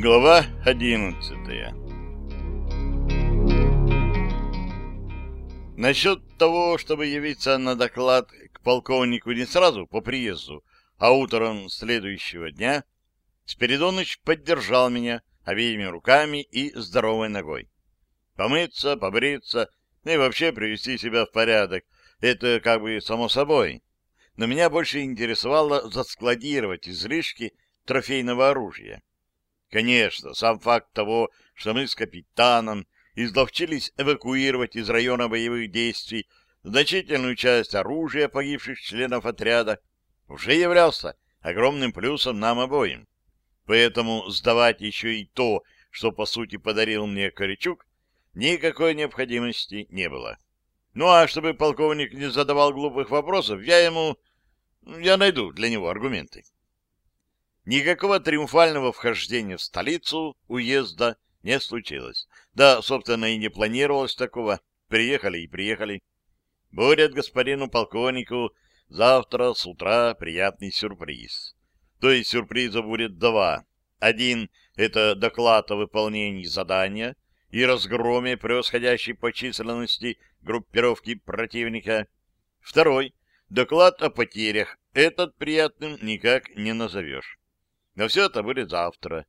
Глава одиннадцатая Насчет того, чтобы явиться на доклад к полковнику не сразу по приезду, а утром следующего дня, Спиридоныч поддержал меня обеими руками и здоровой ногой. Помыться, побриться, ну и вообще привести себя в порядок — это как бы само собой. Но меня больше интересовало заскладировать излишки трофейного оружия. Конечно, сам факт того, что мы с капитаном изловчились эвакуировать из района боевых действий значительную часть оружия погибших членов отряда, уже являлся огромным плюсом нам обоим. Поэтому сдавать еще и то, что по сути подарил мне Корячук, никакой необходимости не было. Ну а чтобы полковник не задавал глупых вопросов, я ему... Я найду для него аргументы. Никакого триумфального вхождения в столицу уезда не случилось. Да, собственно, и не планировалось такого. Приехали и приехали. Будет господину полковнику завтра с утра приятный сюрприз. То есть сюрприза будет два. Один — это доклад о выполнении задания и разгроме превосходящей по численности группировки противника. Второй — доклад о потерях. Этот приятным никак не назовешь. Но все это будет завтра.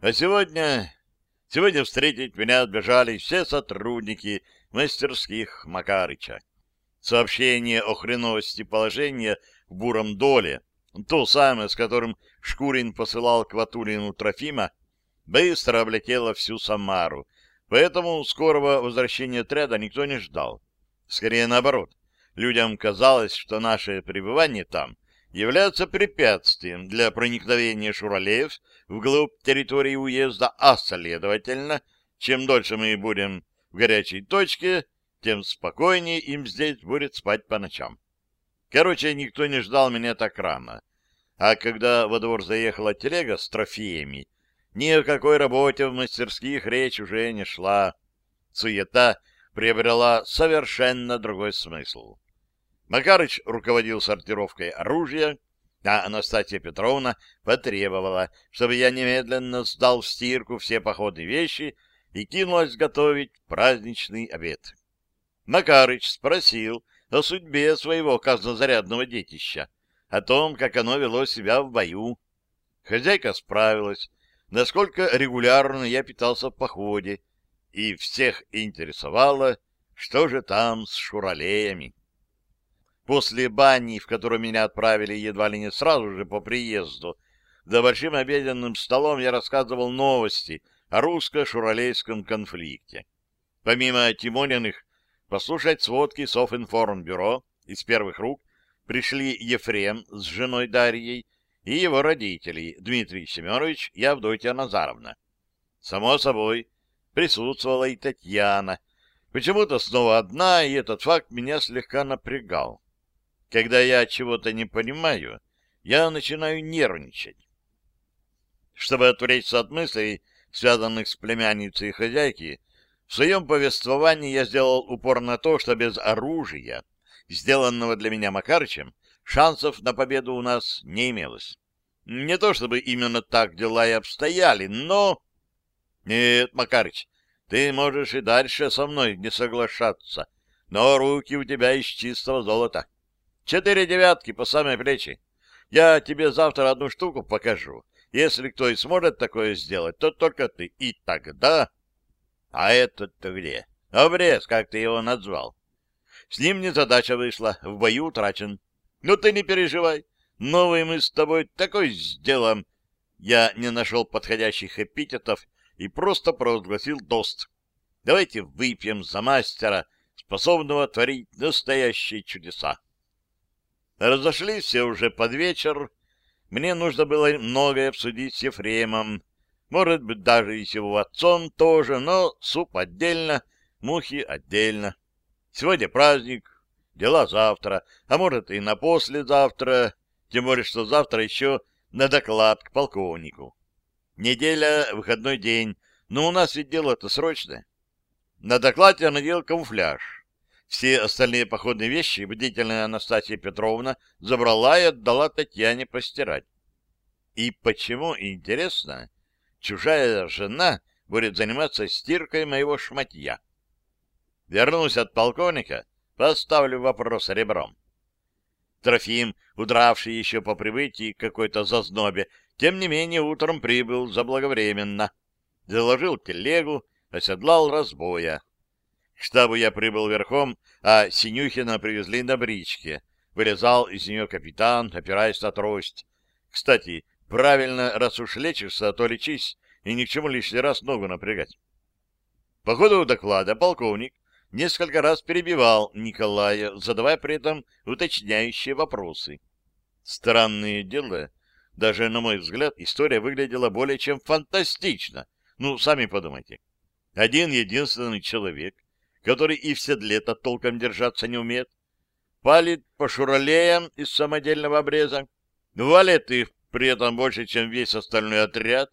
А сегодня... Сегодня встретить меня отбежали все сотрудники мастерских Макарыча. Сообщение о хреновости положения в буром доле, то самое, с которым Шкурин посылал к Ватулину Трофима, быстро облетело всю Самару, поэтому скорого возвращения отряда никто не ждал. Скорее наоборот, людям казалось, что наше пребывание там является препятствием для проникновения шуралеев вглубь территории уезда, а, следовательно, чем дольше мы будем в горячей точке, тем спокойнее им здесь будет спать по ночам. Короче, никто не ждал меня так рано. А когда во двор заехала телега с трофеями, ни о какой работе в мастерских речь уже не шла. Суета приобрела совершенно другой смысл. Макарыч руководил сортировкой оружия, а Анастасия Петровна потребовала, чтобы я немедленно сдал в стирку все походные вещи и кинулась готовить праздничный обед. Макарыч спросил о судьбе своего казнозарядного детища, о том, как оно вело себя в бою. Хозяйка справилась, насколько регулярно я питался в походе, и всех интересовало, что же там с шуралеями. После бани, в которую меня отправили едва ли не сразу же по приезду, за большим обеденным столом я рассказывал новости о русско-шуралейском конфликте. Помимо Тимониных, послушать сводки Софинформбюро из первых рук пришли Ефрем с женой Дарьей и его родители Дмитрий Семенович и Авдотья Назаровна. Само собой, присутствовала и Татьяна. Почему-то снова одна, и этот факт меня слегка напрягал. Когда я чего-то не понимаю, я начинаю нервничать. Чтобы отвлечься от мыслей, связанных с племянницей и хозяйки, в своем повествовании я сделал упор на то, что без оружия, сделанного для меня Макарычем, шансов на победу у нас не имелось. Не то чтобы именно так дела и обстояли, но... Нет, Макарыч, ты можешь и дальше со мной не соглашаться, но руки у тебя из чистого золота. Четыре девятки по самой плечи. Я тебе завтра одну штуку покажу. Если кто и сможет такое сделать, то только ты. И тогда... А этот-то где? Обрез, как ты его назвал. С ним не задача вышла, в бою утрачен. Ну ты не переживай. Новый мы с тобой такой сделаем. Я не нашел подходящих эпитетов и просто провозгласил тост. Давайте выпьем за мастера, способного творить настоящие чудеса. Разошлись все уже под вечер. Мне нужно было многое обсудить с Ефремом. Может быть, даже и с его отцом тоже, но суп отдельно, мухи отдельно. Сегодня праздник, дела завтра, а может и на послезавтра, тем более, что завтра еще на доклад к полковнику. Неделя, выходной день, но у нас ведь дело-то срочное. На доклад я надел камуфляж. Все остальные походные вещи бдительная Анастасия Петровна забрала и отдала Татьяне постирать. И почему, интересно, чужая жена будет заниматься стиркой моего шматья. Вернусь от полковника, поставлю вопрос ребром. Трофим, удравший еще по прибытии какой-то зазнобе, тем не менее утром прибыл заблаговременно. Заложил телегу, оседлал разбоя. К штабу я прибыл верхом, а Синюхина привезли на бричке. Вырезал из нее капитан, опираясь на трость. Кстати, правильно, раз уж лечишься, то лечись, и ни к чему лишний раз ногу напрягать. По ходу доклада полковник несколько раз перебивал Николая, задавая при этом уточняющие вопросы. Странное дело, даже, на мой взгляд, история выглядела более чем фантастично. Ну, сами подумайте. Один единственный человек, который и в седле-то толком держаться не умеет, палит по шуралеям из самодельного обреза, валит их при этом больше, чем весь остальной отряд,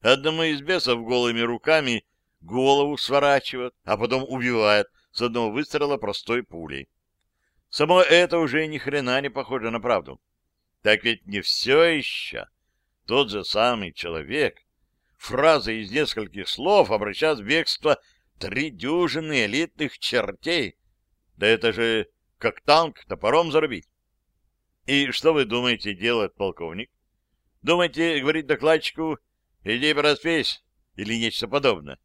одному из бесов голыми руками голову сворачивает, а потом убивает с одного выстрела простой пулей. Само это уже ни хрена не похоже на правду. Так ведь не все еще. Тот же самый человек фразой из нескольких слов обращает в бегство три дюжины элитных чертей. Да это же как танк топором зарубить. И что вы думаете делает полковник? Думаете, говорит докладчику, иди проспись или нечто подобное?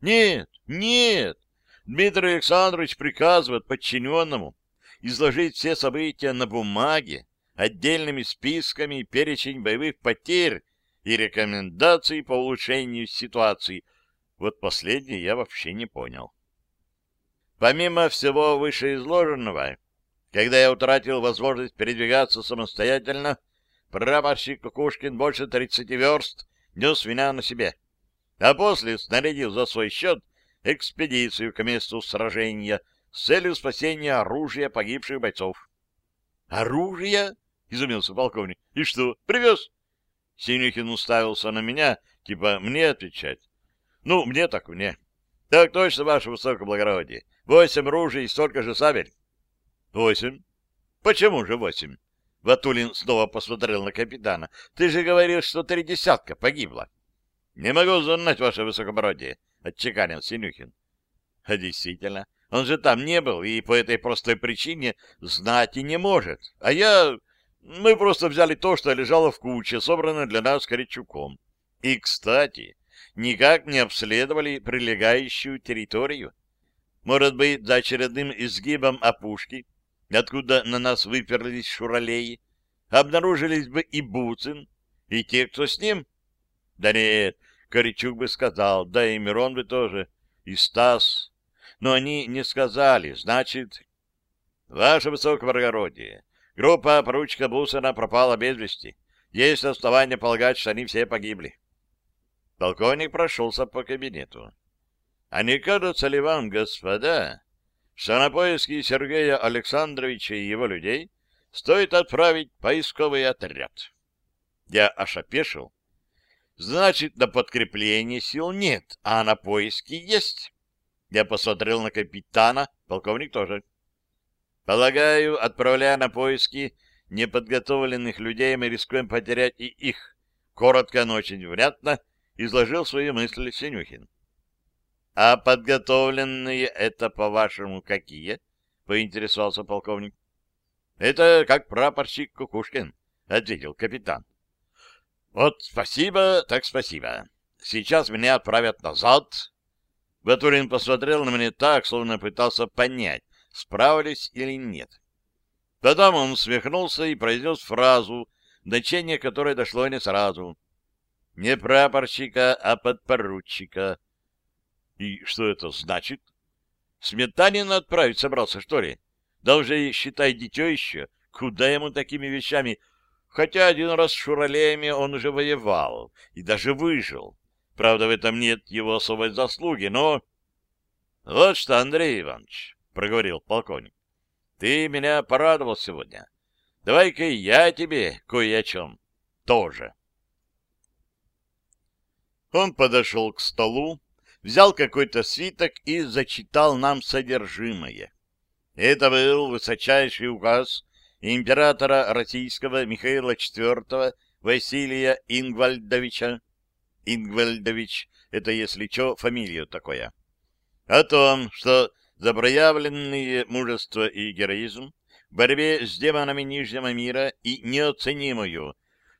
Нет, нет. Дмитрий Александрович приказывает подчиненному изложить все события на бумаге, отдельными списками перечень боевых потерь и рекомендаций по улучшению ситуации. Вот последнее я вообще не понял. Помимо всего вышеизложенного, когда я утратил возможность передвигаться самостоятельно, прапорщик Кукушкин больше 30 верст нес меня на себе, а после снарядил за свой счет экспедицию к месту сражения с целью спасения оружия погибших бойцов. «Оружие?» — изумился полковник. «И что, привез?» Синюхин уставился на меня, типа мне отвечать. «Ну, мне так мне». «Так точно, ваше высокоблагородие. Восемь ружей и столько же сабель». «Восемь? Почему же восемь?» Ватулин снова посмотрел на капитана. «Ты же говорил, что три десятка погибло». «Не могу знать, ваше высокоблагородие», — отчеканил Синюхин. А действительно, он же там не был, и по этой простой причине знать и не может. А я... Мы просто взяли то, что лежало в куче, собранное для нас Корячуком. И, кстати, никак не обследовали прилегающую территорию. Может быть, за очередным изгибом опушки, откуда на нас выперлись шуралеи, обнаружились бы и Буцин, и те, кто с ним? Да нет, Корячук бы сказал, да и Мирон бы тоже, и Стас. Но они не сказали, значит... Ваше Высокоблагородие, группа поручика Бусина пропала без вести. Есть основания полагать, что они все погибли. Полковник прошелся по кабинету. А не кажется ли вам, господа, что на поиски Сергея Александровича и его людей стоит отправить поисковый отряд? Я аж опешил Значит, на подкрепление сил нет, а на поиски есть. Я посмотрел на капитана, полковник тоже. Полагаю, отправляя на поиски неподготовленных людей, мы рискуем потерять и их. Коротко, но очень внятно изложил свои мысли Синюхин. — А подготовленные это, по-вашему, какие? — поинтересовался полковник. — Это как прапорщик Кукушкин, — ответил капитан. Вот спасибо, так спасибо. Сейчас меня отправят назад. Батурин посмотрел на меня так, словно пытался понять, справлюсь или нет. Потом он усмехнулся и произнес фразу, значение которой дошло не сразу. Не прапорщика, а подпоручика. И что это значит? Сметанина отправить собрался, что ли? Да уже, считай, дитё еще. Куда ему такими вещами Хотя один раз с шуралеями он уже воевал и даже выжил. Правда, в этом нет его особой заслуги, но... — Вот что, Андрей Иванович, — проговорил полковник, — ты меня порадовал сегодня. Давай-ка я тебе кое о чем тоже. Он подошел к столу, взял какой-то свиток и зачитал нам содержимое. Это был высочайший указ императора российского Михаила IV Василия Ингвальдовича Ингвальдович, это, если что, фамилия такое. О том, что за проявленные мужество и героизм в борьбе с демонами Нижнего мира и неоценимую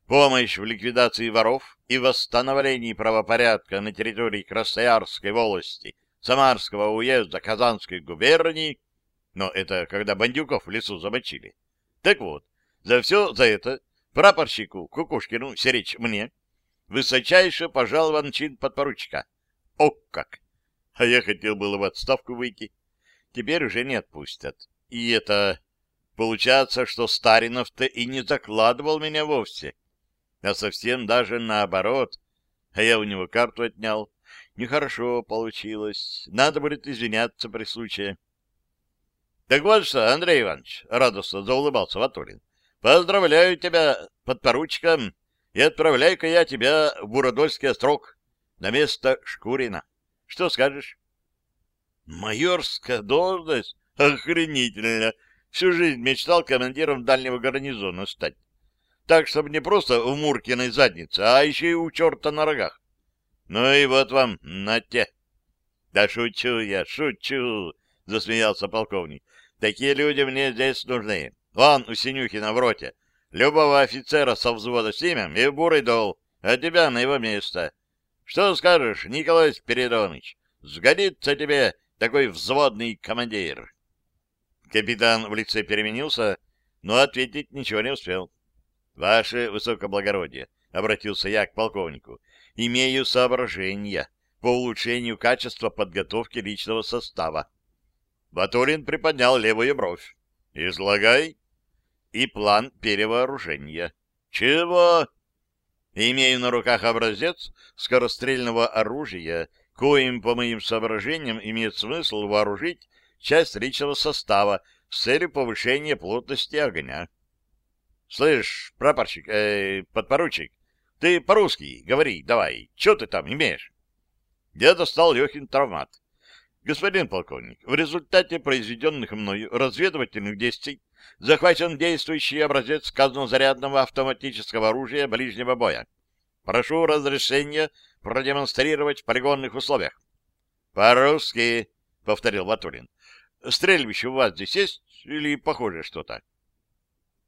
помощь в ликвидации воров и восстановлении правопорядка на территории Красноярской волости, Самарского уезда Казанской губернии, но это когда бандюков в лесу замочили. Так вот, за все за это прапорщику Кукушкину Серечь мне высочайше пожалован чин подпоручика. О как! А я хотел было в отставку выйти. Теперь уже не отпустят. И это... Получается, что Старинов-то и не закладывал меня вовсе, а совсем даже наоборот. А я у него карту отнял. Нехорошо получилось. Надо будет извиняться при случае. — Так вот что, Андрей Иванович, — радостно заулыбался Ватулин, — поздравляю тебя, подпоручиком, и отправляю-ка я тебя в Буродольский острог на место Шкурина. Что скажешь? Майорская должность? Охренительно! Всю жизнь мечтал командиром дальнего гарнизона стать. Так, чтобы не просто в Муркиной заднице, а еще и у черта на рогах. Ну и вот вам, на те. Да шучу я, шучу, засмеялся полковник. Такие люди мне здесь нужны. Вон у Синюхина в роте. Любого офицера со взвода снимем и в бурый дол, а тебя на его место. Что скажешь, Николай Спиридонович? Сгодится тебе такой взводный командир. Капитан в лице переменился, но ответить ничего не успел. — Ваше высокоблагородие, — обратился я к полковнику, — имею соображения по улучшению качества подготовки личного состава. Батурин приподнял левую бровь. — Излагай. И план перевооружения. — Чего? Имею на руках образец скорострельного оружия, коим, по моим соображениям, имеет смысл вооружить часть личного состава с целью повышения плотности огня. — Слышь, прапорщик, э, подпоручик, ты по-русски говори, давай, что ты там имеешь? Я достал Лехин травмат. Господин полковник, в результате произведенных мною разведывательных действий захвачен действующий образец казнозарядного автоматического оружия ближнего боя. Прошу разрешения продемонстрировать в полигонных условиях. — По-русски, — повторил Ватулин. — Стрельбище у вас здесь есть или похоже что-то?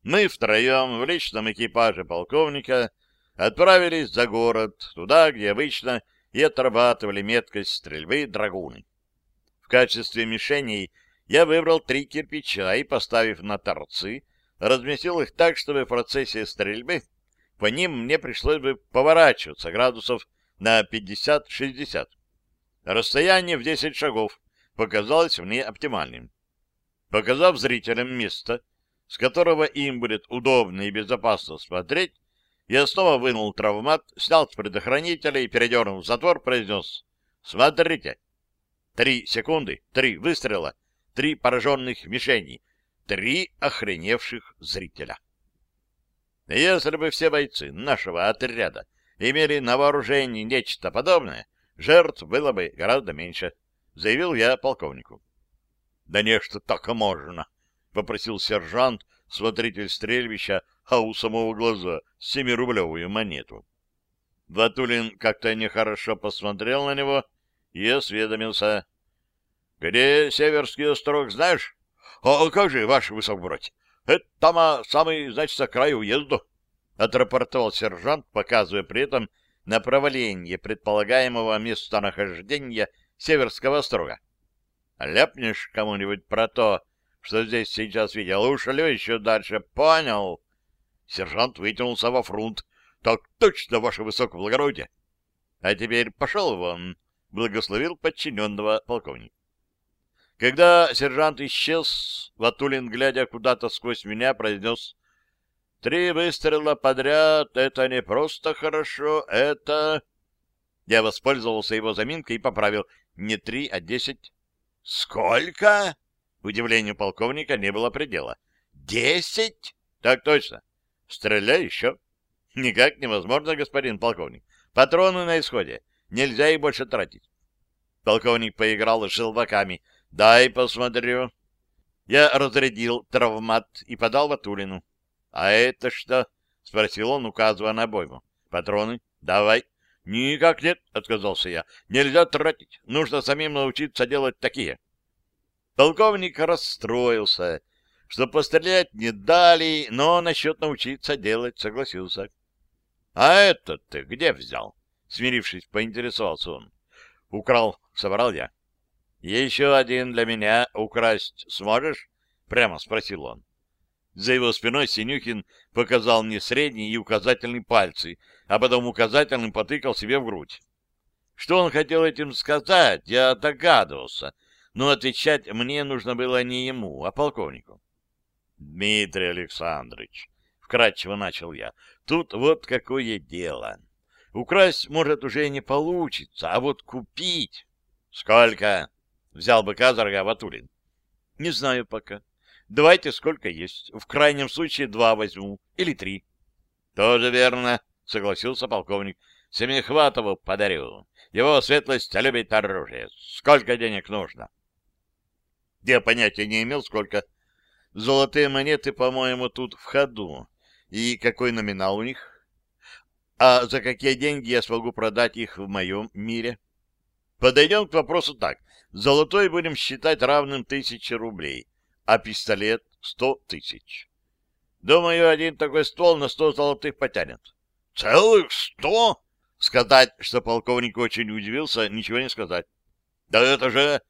Мы втроем в личном экипаже полковника отправились за город, туда, где обычно и отрабатывали меткость стрельбы драгуны. В качестве мишеней я выбрал три кирпича и, поставив на торцы, разместил их так, чтобы в процессе стрельбы по ним мне пришлось бы поворачиваться градусов на 50-60. Расстояние в 10 шагов показалось мне оптимальным. Показав зрителям место, с которого им будет удобно и безопасно смотреть, я снова вынул травмат, снял с предохранителя и, передернув затвор, произнес «Смотрите!» Три секунды, три выстрела — три пораженных мишени, три охреневших зрителя. Если бы все бойцы нашего отряда имели на вооружении нечто подобное, жертв было бы гораздо меньше, заявил я полковнику. — Да нечто так можно, — попросил сержант, смотритель стрельбища, а у самого глаза семирублевую монету. Ватулин как-то нехорошо посмотрел на него и осведомился. — Где Северский острог, знаешь? — А как же, ваш высокобродь? Это там а, самый, значит, край уезду, — отрапортовал сержант, показывая при этом направление предполагаемого местонахождения Северского острога. — Ляпнешь кому-нибудь про то, что здесь сейчас видел, ушлю еще дальше, понял? Сержант вытянулся во фрунт. — Так точно, ваше высокоблагородие! — А теперь пошел вон, — благословил подчиненного полковник. Когда сержант исчез, Ватулин, глядя куда-то сквозь меня, произнес «Три выстрела подряд — это не просто хорошо, это...» Я воспользовался его заминкой и поправил не три, а десять. «Сколько?» Удивлению полковника не было предела. «Десять?» «Так точно. Стреляй еще». «Никак невозможно, господин полковник. Патроны на исходе. Нельзя их больше тратить». Полковник поиграл с желваками — Дай посмотрю. Я разрядил травмат и подал Ватулину. — А это что? — спросил он, указывая на обойму. — Патроны? Давай. Никак нет, отказался я. Нельзя тратить. Нужно самим научиться делать такие. Полковник расстроился, что пострелять не дали, но насчет научиться делать согласился. — А этот ты где взял? — смирившись, поинтересовался он. — Украл, — соврал я. — Еще один для меня украсть сможешь? — прямо спросил он. За его спиной Синюхин показал мне средний и указательный пальцы, а потом указательным потыкал себе в грудь. Что он хотел этим сказать, я догадывался, но отвечать мне нужно было не ему, а полковнику. — Дмитрий Александрович, — вкратчиво начал я, — тут вот какое дело. Украсть, может, уже не получится, а вот купить... — Сколько? — взял быка за Ватулин. — Не знаю пока. Давайте сколько есть. В крайнем случае два возьму. Или три. — Тоже верно, — согласился полковник. — Семихватову подарю. Его светлость любит оружие. Сколько денег нужно? Я понятия не имел, сколько. Золотые монеты, по-моему, тут в ходу. И какой номинал у них? А за какие деньги я смогу продать их в моем мире? Подойдем к вопросу так. Золотой будем считать равным тысяче рублей а пистолет — сто тысяч. Думаю, один такой ствол на сто золотых потянет. — Целых сто? Сказать, что полковник очень удивился, ничего не сказать. — Да это же...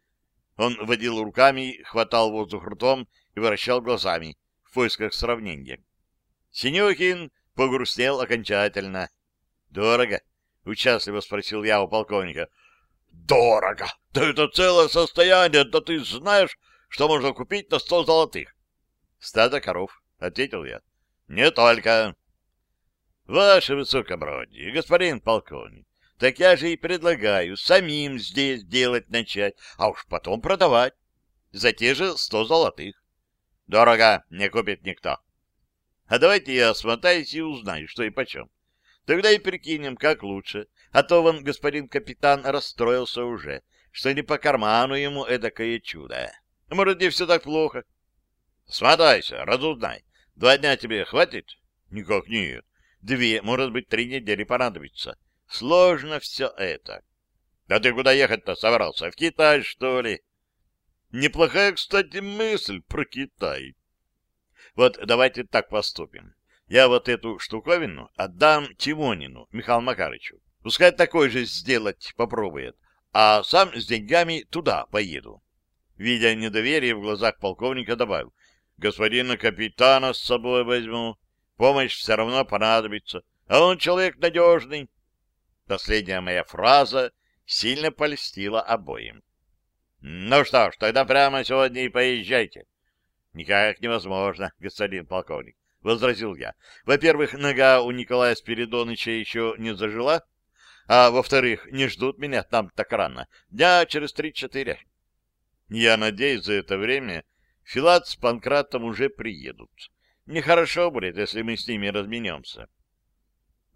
Он водил руками, хватал воздух ртом и вращал глазами в поисках сравнения. Синюхин погрустнел окончательно. — Дорого? — участливо спросил я у полковника. — Дорого! Да это целое состояние! Да ты знаешь, что можно купить на сто золотых? — Стадо коров, — ответил я. — Не только. — Ваше высокобродие, господин полковник, так я же и предлагаю самим здесь делать начать, а уж потом продавать за те же сто золотых. Дорого не купит никто. А давайте я осмотаюсь и узнаю, что и почем. Тогда и прикинем, как лучше. А то вон господин капитан расстроился уже, что не по карману ему эдакое чудо. Может, не все так плохо. Смотайся, разузнай. Два дня тебе хватит? Никак нет. Две, может быть, три недели понадобится. Сложно все это. Да ты куда ехать-то собрался? В Китай, что ли? Неплохая, кстати, мысль про Китай. Вот давайте так поступим. Я вот эту штуковину отдам Тимонину Михаилу Макарычу. Пускай такой же сделать попробует, а сам с деньгами туда поеду. Видя недоверие в глазах полковника, добавил. Господина капитана с собой возьму. Помощь все равно понадобится. А он человек надежный. Последняя моя фраза сильно польстила обоим. Ну что ж, тогда прямо сегодня и поезжайте. Никак невозможно, господин полковник, — возразил я. Во-первых, нога у Николая Спиридоныча еще не зажила, а во-вторых, не ждут меня там так рано. Дня через три-четыре. Я надеюсь, за это время Филат с Панкратом уже приедут. Нехорошо будет, если мы с ними разменемся. —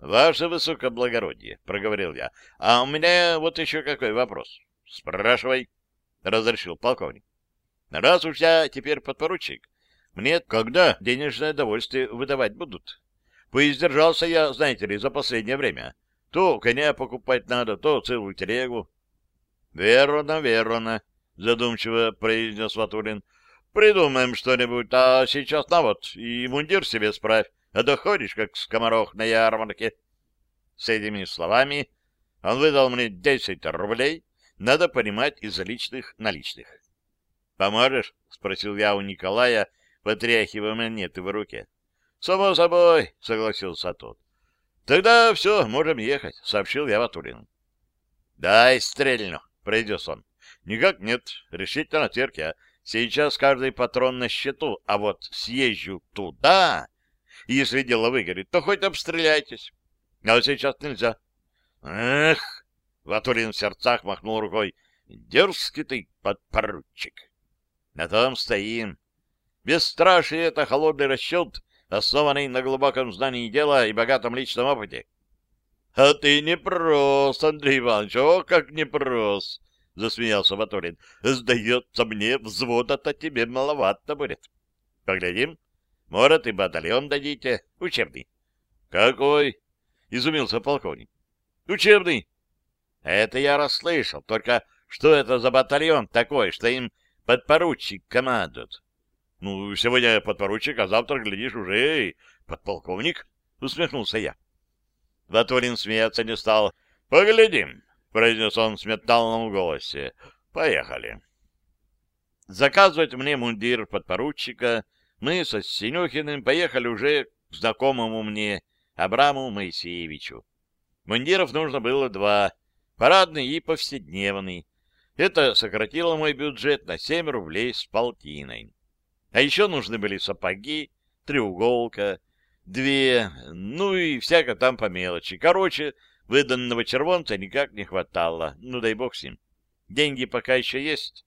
Ваше высокоблагородие, — проговорил я, — а у меня вот еще какой вопрос. — Спрашивай, — разрешил полковник. — Раз уж я теперь подпоручик, мне когда денежное довольствие выдавать будут? Поиздержался я, знаете ли, за последнее время. То коня покупать надо, то целую телегу. — Верно, верно, задумчиво произнес Ватулин. Придумаем что-нибудь, а сейчас на вот, и мундир себе справь, а то ходишь, как скоморох на ярмарке. С этими словами он выдал мне десять рублей, надо понимать, из личных наличных. «Поможешь?» — спросил я у Николая, потряхивая монеты в руке. «Само собой», — согласился тот. «Тогда все, можем ехать», — сообщил я Ватулину. «Дай стрельну», — произнес он. Никак нет, решительно терки. Сейчас каждый патрон на счету, а вот съезжу туда, и если дело выгорит, то хоть обстреляйтесь. А сейчас нельзя. Эх, Ватулин в сердцах махнул рукой. Дерзкий ты, подпоручик. На том стоим. Бесстрашие — это холодный расчет, основанный на глубоком знании дела и богатом личном опыте. — А ты не прост, Андрей Иванович, о, как не прост! — засмеялся Батурин. — Сдается мне, взвода-то тебе маловато будет. — Поглядим. Может, и батальон дадите. Учебный. — Какой? — изумился полковник. — Учебный. Это я расслышал. Только что это за батальон такой, что им подпоручик командует? Ну, сегодня подпоручик, а завтра, глядишь, уже и подполковник, — усмехнулся я. Ватулин смеяться не стал. — Поглядим, — произнес он с металлом в голосе. — Поехали. Заказывать мне мундир подпоручика мы со Синюхиным поехали уже к знакомому мне Абраму Моисеевичу. Мундиров нужно было два, парадный и повседневный. Это сократило мой бюджет на семь рублей с полтиной. А еще нужны были сапоги, треуголка, две, ну и всяко там по мелочи. Короче, выданного червонца никак не хватало. Ну, дай бог с ним. Деньги пока еще есть.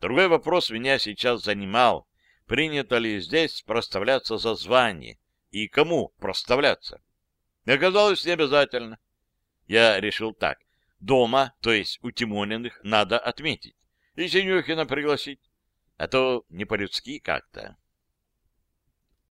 Другой вопрос меня сейчас занимал. Принято ли здесь проставляться за звание? И кому проставляться? Оказалось, не обязательно. Я решил так. Дома, то есть у Тимониных, надо отметить. И Синюхина пригласить. А то не по-людски как-то.